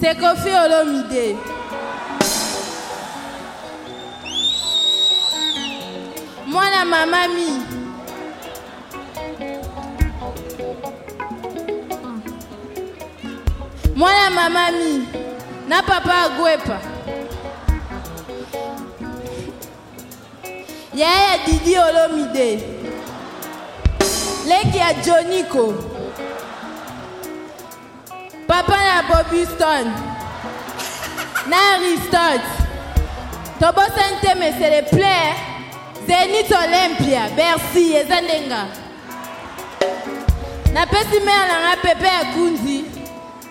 C'est Kofi Olomide. Moi la mamami. Moi la mamami. Na papa Agwepa. Yaya Didi Olomide. Leki ya Joniko. Papa ya Bobuston na Aristote tobosani te monsieur le plaire Zenith Olympia Bercy eza ndenga napesi mare na nga pepe ya kundi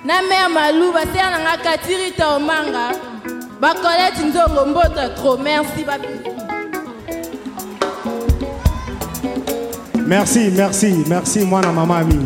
na mare malu basere na nga katirita omanga bakolete nzongo mbota trop merci babi Merci, merci, merci, moi, la maman amie.